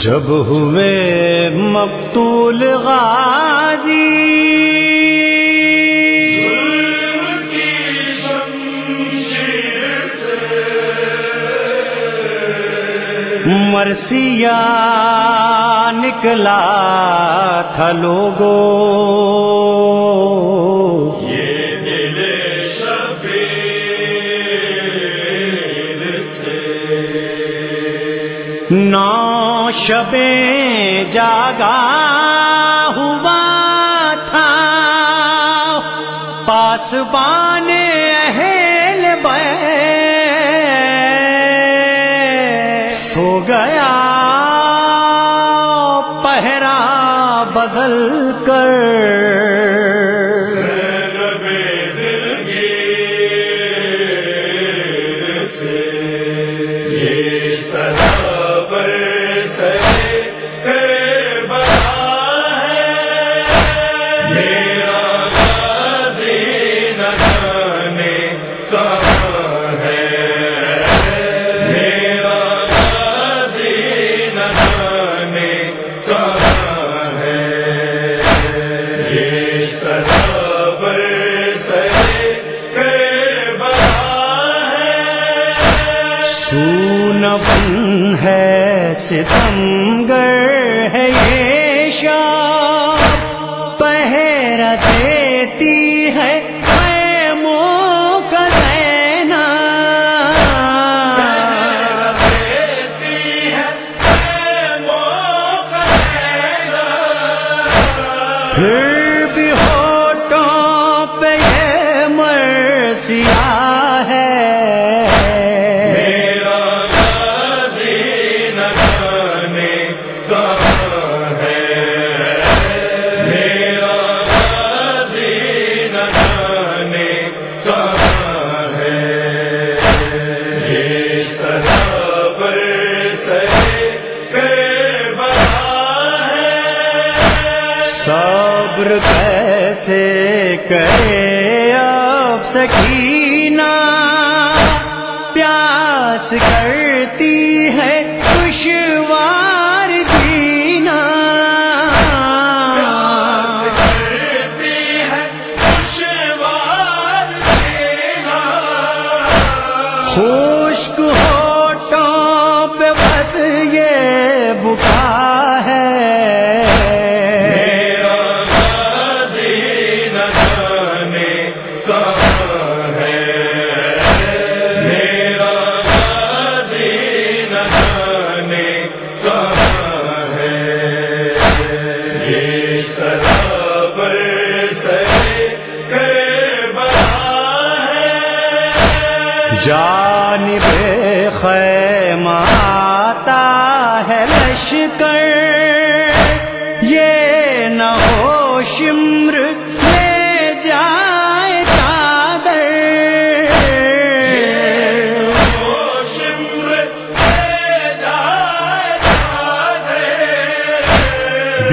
جب ہوئے مقتول غازی۔ مرسیا نکلا تھا لوگو نو شبیں جاگا ہوا تھا۔ پاس بانے اہل سو گیا پہرا بدل کر۔ سونپن ہے ستم گر ہے یہ شاہ۔ پہرا صبر کیسے کرے آپ سکی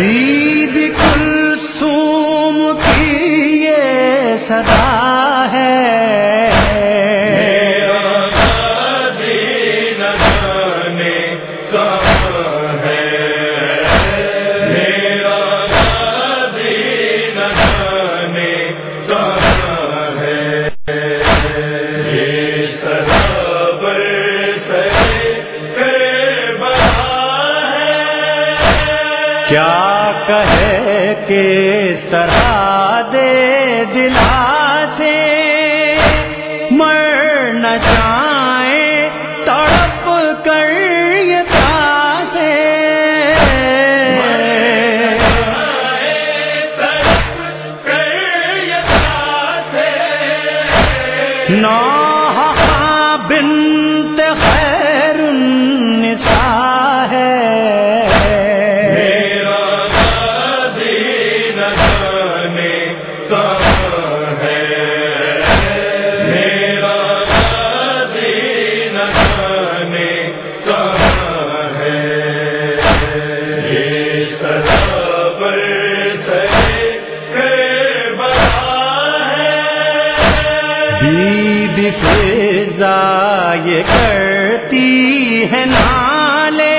بید کلثوم کی یہ صدا کس طرح دے دلا سے مر نہ جائیں تڑپ کر یہ پیاسے بنت کرتی ہے نالے۔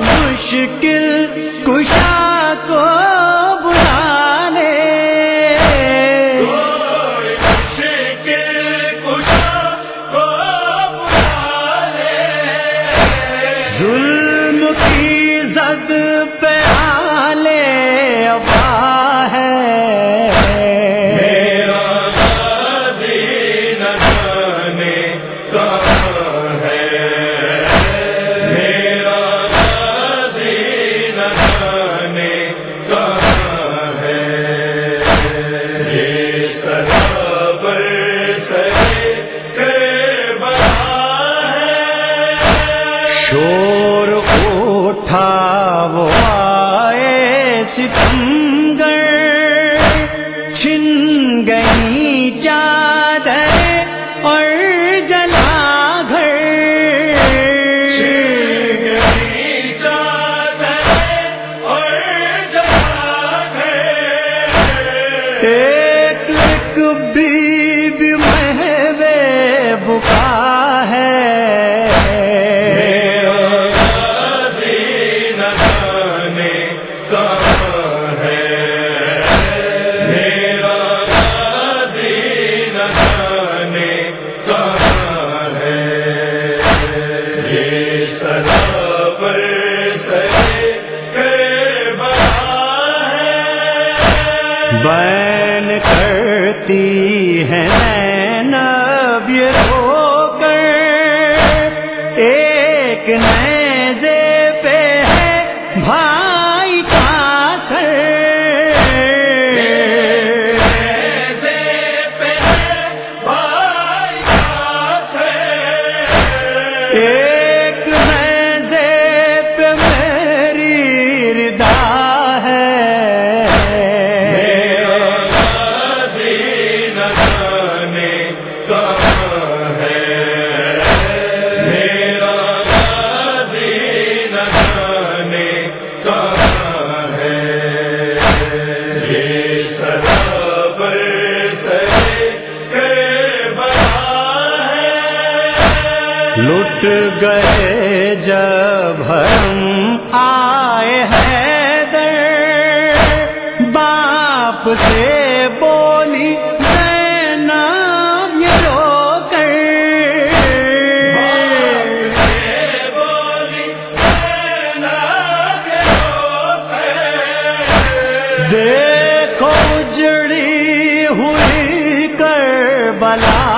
مشکل کشا کو بلا لے مشکل کشا کو بلا لے ظلم کی زد پہ ستمگر چھن گئی چادر اور جلا گھر۔ گئی چادر اور ہے ایک بی بین کرتی ہے نب یہ رو کر۔ ایک نیزے لٹ گئے جب ہم آئے ہیں در باپ سے بولی زینب یہ رو کر۔ دیکھو جڑی ہوئی کر بلا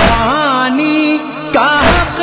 پانی کا حق